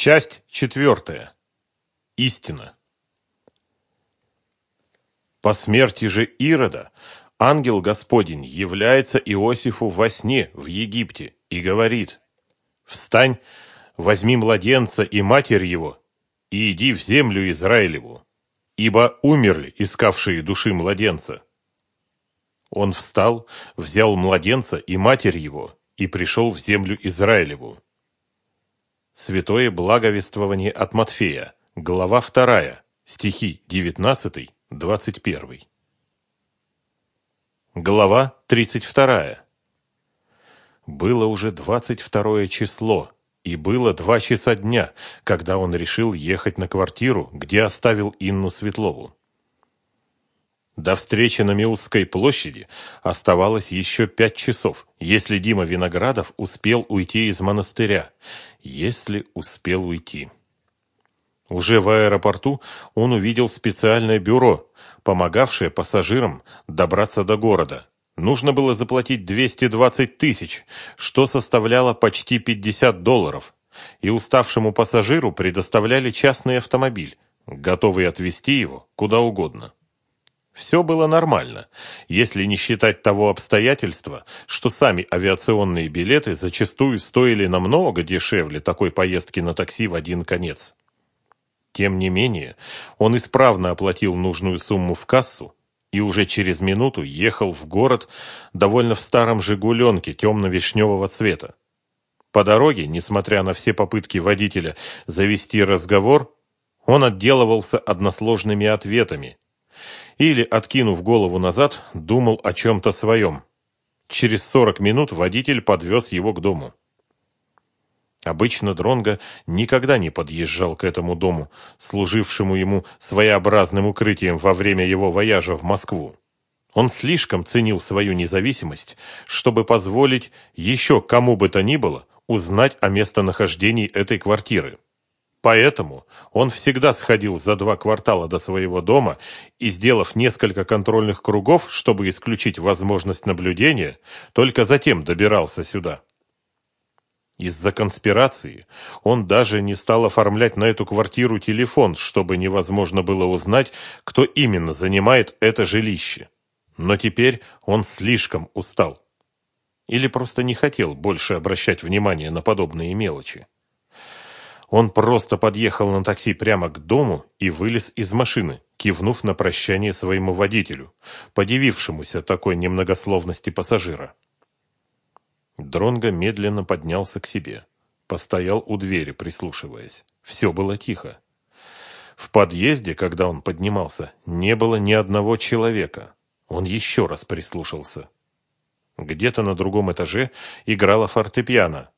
Часть четвертая. Истина. По смерти же Ирода ангел Господень является Иосифу во сне в Египте и говорит «Встань, возьми младенца и матерь его, и иди в землю Израилеву, ибо умерли искавшие души младенца». Он встал, взял младенца и матерь его, и пришел в землю Израилеву. Святое благовествование от Матфея, глава 2, стихи 19-21. Глава 32. Было уже 22 число, и было два часа дня, когда он решил ехать на квартиру, где оставил Инну Светлову. До встречи на Милской площади оставалось еще пять часов, если Дима Виноградов успел уйти из монастыря. Если успел уйти. Уже в аэропорту он увидел специальное бюро, помогавшее пассажирам добраться до города. Нужно было заплатить 220 тысяч, что составляло почти 50 долларов. И уставшему пассажиру предоставляли частный автомобиль, готовый отвезти его куда угодно. Все было нормально, если не считать того обстоятельства, что сами авиационные билеты зачастую стоили намного дешевле такой поездки на такси в один конец. Тем не менее, он исправно оплатил нужную сумму в кассу и уже через минуту ехал в город довольно в старом «Жигуленке» темно-вишневого цвета. По дороге, несмотря на все попытки водителя завести разговор, он отделывался односложными ответами – или, откинув голову назад, думал о чем-то своем. Через 40 минут водитель подвез его к дому. Обычно Дронго никогда не подъезжал к этому дому, служившему ему своеобразным укрытием во время его вояжа в Москву. Он слишком ценил свою независимость, чтобы позволить еще кому бы то ни было узнать о местонахождении этой квартиры. Поэтому он всегда сходил за два квартала до своего дома и, сделав несколько контрольных кругов, чтобы исключить возможность наблюдения, только затем добирался сюда. Из-за конспирации он даже не стал оформлять на эту квартиру телефон, чтобы невозможно было узнать, кто именно занимает это жилище. Но теперь он слишком устал. Или просто не хотел больше обращать внимание на подобные мелочи. Он просто подъехал на такси прямо к дому и вылез из машины, кивнув на прощание своему водителю, подивившемуся такой немногословности пассажира. Дронго медленно поднялся к себе. Постоял у двери, прислушиваясь. Все было тихо. В подъезде, когда он поднимался, не было ни одного человека. Он еще раз прислушался. Где-то на другом этаже играла фортепиано,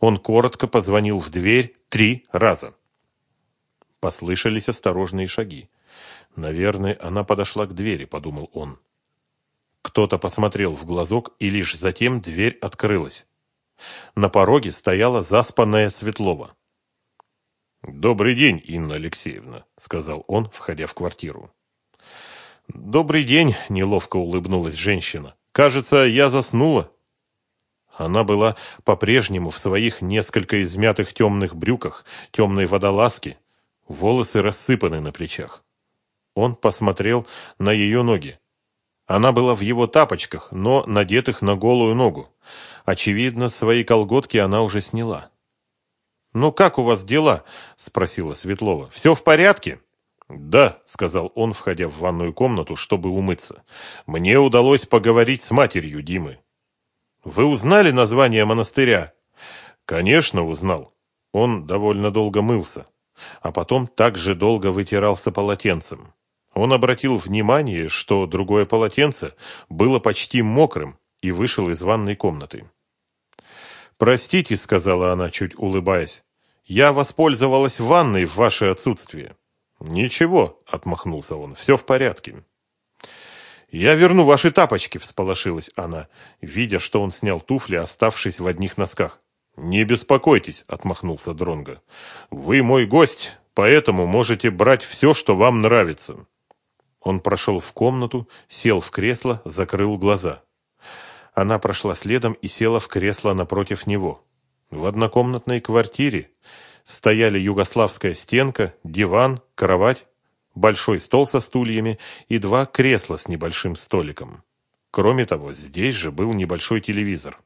он коротко позвонил в дверь три раза. Послышались осторожные шаги. «Наверное, она подошла к двери», — подумал он. Кто-то посмотрел в глазок, и лишь затем дверь открылась. На пороге стояла заспанная Светлова. «Добрый день, Инна Алексеевна», — сказал он, входя в квартиру. «Добрый день», — неловко улыбнулась женщина. «Кажется, я заснула». Она была по-прежнему в своих несколько измятых темных брюках, темной водолазке, волосы рассыпаны на плечах. Он посмотрел на ее ноги. Она была в его тапочках, но надетых на голую ногу. Очевидно, свои колготки она уже сняла. «Ну как у вас дела?» – спросила Светлова. «Все в порядке?» «Да», – сказал он, входя в ванную комнату, чтобы умыться. «Мне удалось поговорить с матерью Димы». Вы узнали название монастыря? Конечно, узнал. Он довольно долго мылся, а потом также долго вытирался полотенцем. Он обратил внимание, что другое полотенце было почти мокрым и вышел из ванной комнаты. «Простите», — сказала она, чуть улыбаясь, — «я воспользовалась ванной в ваше отсутствие». «Ничего», — отмахнулся он, — «все в порядке». «Я верну ваши тапочки», — всполошилась она, видя, что он снял туфли, оставшись в одних носках. «Не беспокойтесь», — отмахнулся Дронго. «Вы мой гость, поэтому можете брать все, что вам нравится». Он прошел в комнату, сел в кресло, закрыл глаза. Она прошла следом и села в кресло напротив него. В однокомнатной квартире стояли югославская стенка, диван, кровать, большой стол со стульями и два кресла с небольшим столиком. Кроме того, здесь же был небольшой телевизор.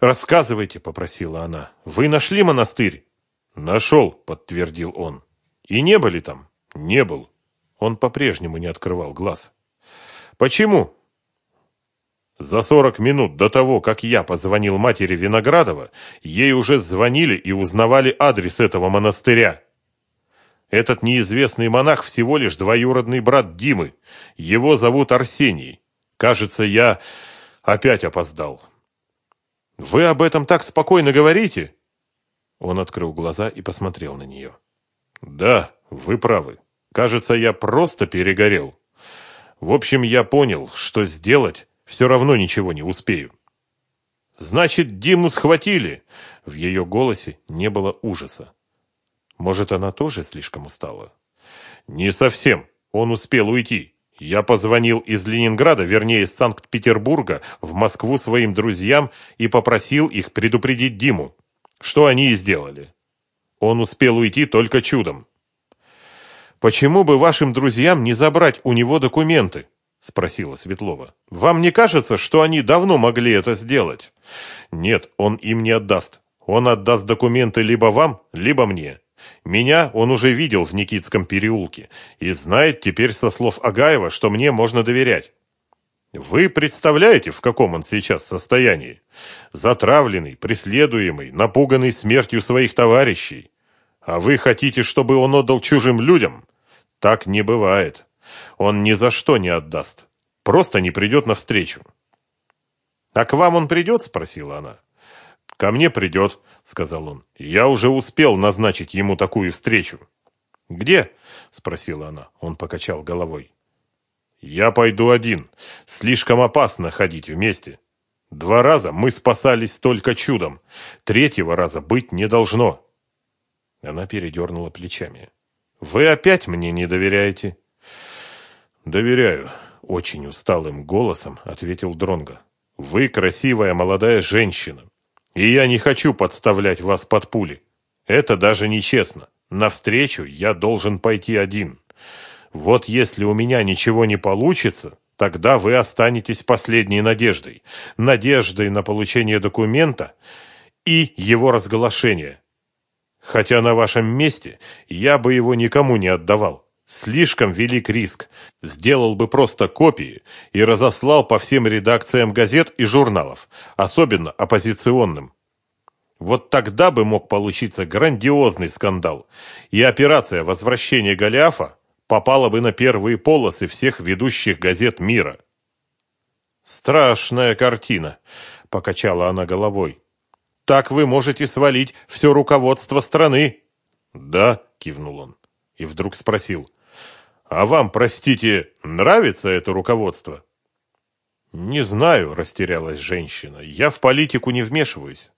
«Рассказывайте», — попросила она. «Вы нашли монастырь?» «Нашел», — подтвердил он. «И не были там?» «Не был». Он по-прежнему не открывал глаз. «Почему?» За сорок минут до того, как я позвонил матери Виноградова, ей уже звонили и узнавали адрес этого монастыря. Этот неизвестный монах всего лишь двоюродный брат Димы. Его зовут Арсений. Кажется, я опять опоздал. Вы об этом так спокойно говорите? Он открыл глаза и посмотрел на нее. Да, вы правы. Кажется, я просто перегорел. В общем, я понял, что сделать все равно ничего не успею. Значит, Диму схватили. В ее голосе не было ужаса. Может, она тоже слишком устала? Не совсем. Он успел уйти. Я позвонил из Ленинграда, вернее, из Санкт-Петербурга, в Москву своим друзьям и попросил их предупредить Диму. Что они и сделали. Он успел уйти только чудом. «Почему бы вашим друзьям не забрать у него документы?» – спросила Светлова. «Вам не кажется, что они давно могли это сделать?» «Нет, он им не отдаст. Он отдаст документы либо вам, либо мне. Меня он уже видел в Никитском переулке и знает теперь со слов Агаева, что мне можно доверять. Вы представляете, в каком он сейчас состоянии? Затравленный, преследуемый, напуганный смертью своих товарищей. А вы хотите, чтобы он отдал чужим людям? Так не бывает. Он ни за что не отдаст. Просто не придет навстречу. «А к вам он придет?» – спросила она. «Ко мне придет», — сказал он. «Я уже успел назначить ему такую встречу». «Где?» — спросила она. Он покачал головой. «Я пойду один. Слишком опасно ходить вместе. Два раза мы спасались только чудом. Третьего раза быть не должно». Она передернула плечами. «Вы опять мне не доверяете?» «Доверяю», — очень усталым голосом ответил Дронго. «Вы красивая молодая женщина. И я не хочу подставлять вас под пули. Это даже нечестно. Навстречу я должен пойти один. Вот если у меня ничего не получится, тогда вы останетесь последней надеждой. Надеждой на получение документа и его разглашение. Хотя на вашем месте я бы его никому не отдавал. Слишком велик риск. Сделал бы просто копии и разослал по всем редакциям газет и журналов, особенно оппозиционным. Вот тогда бы мог получиться грандиозный скандал, и операция возвращения Голиафа попала бы на первые полосы всех ведущих газет мира. «Страшная картина», — покачала она головой. «Так вы можете свалить все руководство страны». «Да», — кивнул он, и вдруг спросил, — а вам, простите, нравится это руководство? Не знаю, растерялась женщина. Я в политику не вмешиваюсь.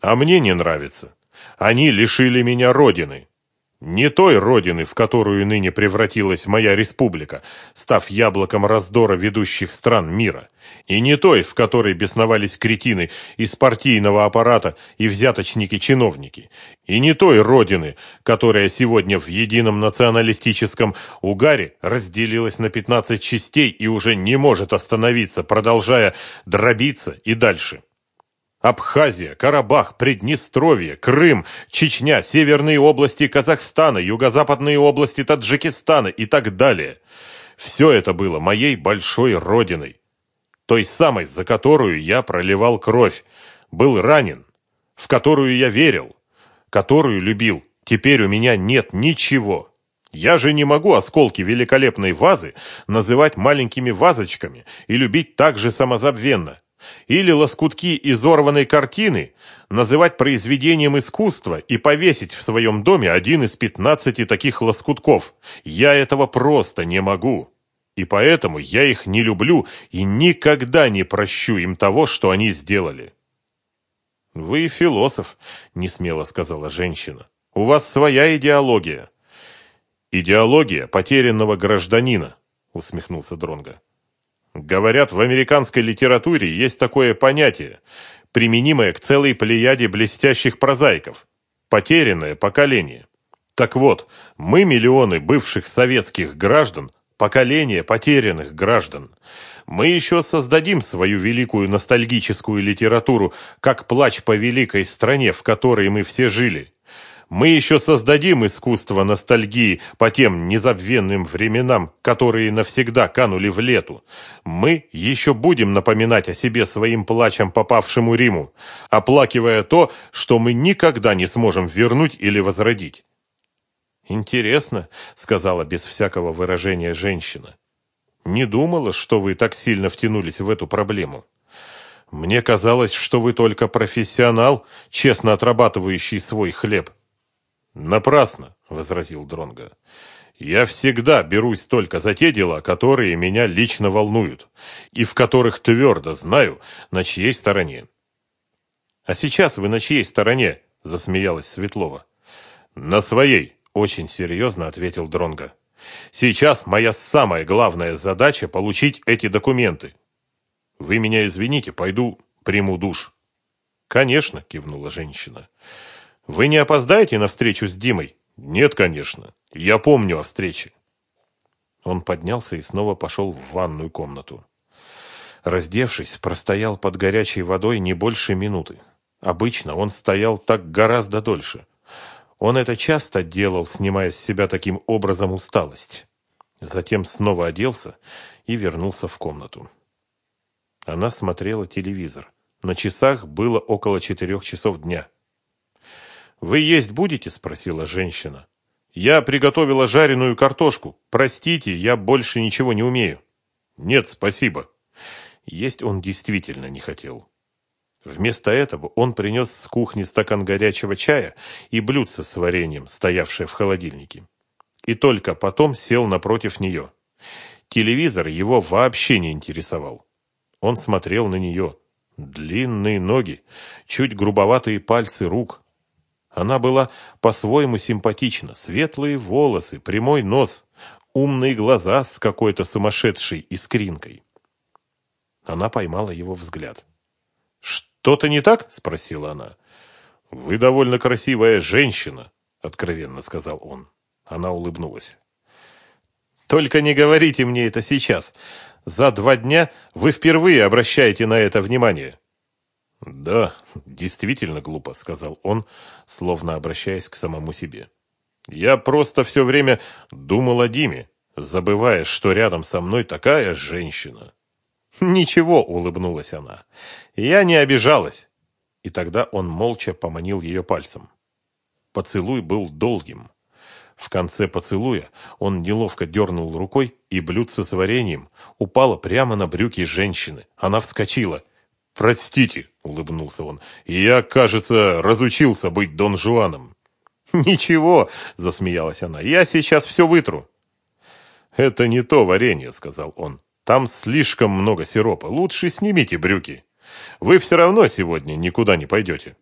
А мне не нравится. Они лишили меня родины. Не той родины, в которую ныне превратилась моя республика, став яблоком раздора ведущих стран мира, и не той, в которой бесновались кретины из партийного аппарата и взяточники-чиновники, и не той родины, которая сегодня в едином националистическом угаре разделилась на 15 частей и уже не может остановиться, продолжая дробиться и дальше. Абхазия, Карабах, Приднестровье, Крым, Чечня, северные области Казахстана, юго-западные области Таджикистана и так далее. Все это было моей большой родиной. Той самой, за которую я проливал кровь, был ранен, в которую я верил, которую любил. Теперь у меня нет ничего. Я же не могу осколки великолепной вазы называть маленькими вазочками и любить так же самозабвенно или лоскутки изорванной картины называть произведением искусства и повесить в своем доме один из пятнадцати таких лоскутков. Я этого просто не могу. И поэтому я их не люблю и никогда не прощу им того, что они сделали. Вы философ, не смело сказала женщина. У вас своя идеология. Идеология потерянного гражданина, усмехнулся Дронга. Говорят, в американской литературе есть такое понятие, применимое к целой плеяде блестящих прозаиков. потерянное поколение. Так вот, мы миллионы бывших советских граждан, поколение потерянных граждан. Мы еще создадим свою великую ностальгическую литературу, как плач по великой стране, в которой мы все жили. Мы еще создадим искусство ностальгии по тем незабвенным временам, которые навсегда канули в лету. Мы еще будем напоминать о себе своим плачем попавшему Риму, оплакивая то, что мы никогда не сможем вернуть или возродить. «Интересно», — сказала без всякого выражения женщина. «Не думала, что вы так сильно втянулись в эту проблему. Мне казалось, что вы только профессионал, честно отрабатывающий свой хлеб». Напрасно, возразил Дронга. Я всегда берусь только за те дела, которые меня лично волнуют и в которых твердо знаю, на чьей стороне. А сейчас вы на чьей стороне? засмеялась Светлова. На своей, очень серьезно ответил Дронга. Сейчас моя самая главная задача получить эти документы. Вы меня извините, пойду приму душ. Конечно, кивнула женщина. Вы не опоздаете на встречу с Димой? Нет, конечно. Я помню о встрече. Он поднялся и снова пошел в ванную комнату. Раздевшись, простоял под горячей водой не больше минуты. Обычно он стоял так гораздо дольше. Он это часто делал, снимая с себя таким образом усталость. Затем снова оделся и вернулся в комнату. Она смотрела телевизор. На часах было около четырех часов дня. «Вы есть будете?» – спросила женщина. «Я приготовила жареную картошку. Простите, я больше ничего не умею». «Нет, спасибо». Есть он действительно не хотел. Вместо этого он принес с кухни стакан горячего чая и блюдце с вареньем, стоявшее в холодильнике. И только потом сел напротив нее. Телевизор его вообще не интересовал. Он смотрел на нее. Длинные ноги, чуть грубоватые пальцы рук, она была по-своему симпатична. Светлые волосы, прямой нос, умные глаза с какой-то сумасшедшей искринкой. Она поймала его взгляд. «Что-то не так?» – спросила она. «Вы довольно красивая женщина», – откровенно сказал он. Она улыбнулась. «Только не говорите мне это сейчас. За два дня вы впервые обращаете на это внимание». «Да, действительно глупо», — сказал он, словно обращаясь к самому себе. «Я просто все время думал о Диме, забывая, что рядом со мной такая женщина». «Ничего», — улыбнулась она, — «я не обижалась». И тогда он молча поманил ее пальцем. Поцелуй был долгим. В конце поцелуя он неловко дернул рукой, и блюдце с вареньем упало прямо на брюки женщины. Она вскочила — «Простите», — улыбнулся он, — «я, кажется, разучился быть Дон Жуаном». «Ничего», — засмеялась она, — «я сейчас все вытру». «Это не то варенье», — сказал он. «Там слишком много сиропа. Лучше снимите брюки. Вы все равно сегодня никуда не пойдете».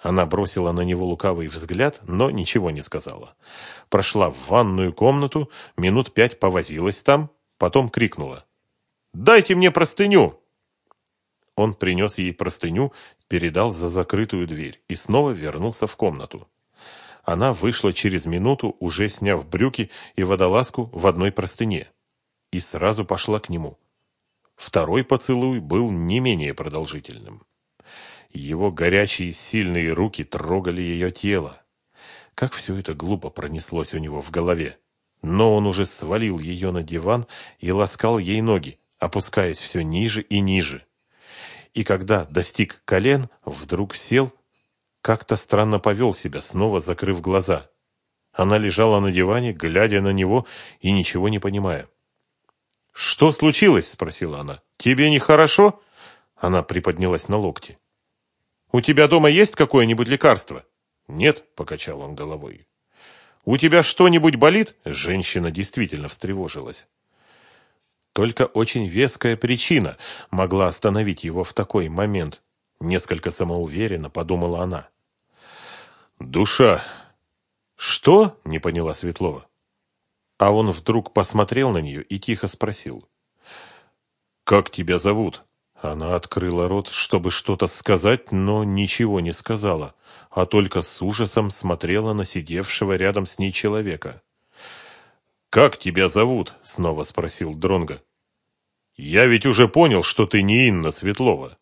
Она бросила на него лукавый взгляд, но ничего не сказала. Прошла в ванную комнату, минут пять повозилась там, потом крикнула. «Дайте мне простыню!» Он принес ей простыню, передал за закрытую дверь и снова вернулся в комнату. Она вышла через минуту, уже сняв брюки и водолазку в одной простыне, и сразу пошла к нему. Второй поцелуй был не менее продолжительным. Его горячие сильные руки трогали ее тело. Как все это глупо пронеслось у него в голове. Но он уже свалил ее на диван и ласкал ей ноги, опускаясь все ниже и ниже и когда достиг колен, вдруг сел, как-то странно повел себя, снова закрыв глаза. Она лежала на диване, глядя на него и ничего не понимая. «Что случилось?» – спросила она. «Тебе нехорошо?» Она приподнялась на локти. «У тебя дома есть какое-нибудь лекарство?» «Нет», – покачал он головой. «У тебя что-нибудь болит?» Женщина действительно встревожилась. Только очень веская причина могла остановить его в такой момент. Несколько самоуверенно подумала она. «Душа!» «Что?» – не поняла Светлова. А он вдруг посмотрел на нее и тихо спросил. «Как тебя зовут?» Она открыла рот, чтобы что-то сказать, но ничего не сказала, а только с ужасом смотрела на сидевшего рядом с ней человека. «Как тебя зовут?» — снова спросил Дронга. «Я ведь уже понял, что ты не Инна Светлова».